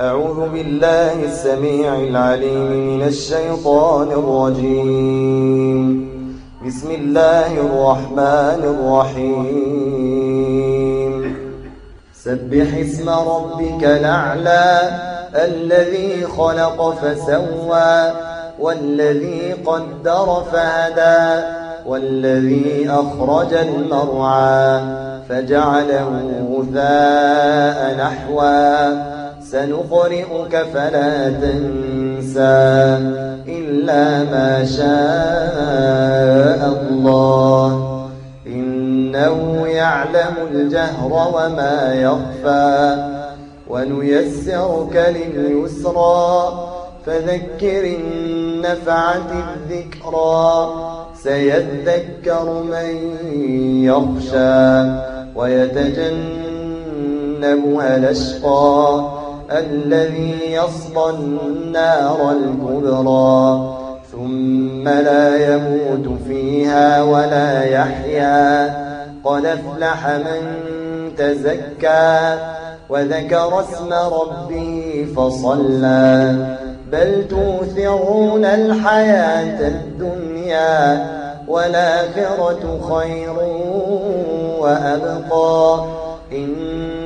أعوذ بالله السميع العليم من الشيطان الرجيم. بسم الله الرحمن الرحيم. سبح اسم ربك الأعلى الذي خلق فسوى والذي قدر فهدى والذي أخرج المرعى فجعله غثاء نحوا سنقرئك فلا تنسى إلا ما شاء الله. إنه يعلم الجهر وما يخفى. ونيسرك لليسرى. فذكر النفعة الذكرى. سيذكر من يخشى. ويتجنبها الأشقى. الذي يصلى النار الكبرى ثم لا يموت فيها ولا يحيا. قد أفلح من تزكى وذكر اسم ربه فصلى. بل توثرون الحياة الدنيا والآخرة خير وأبقى. إن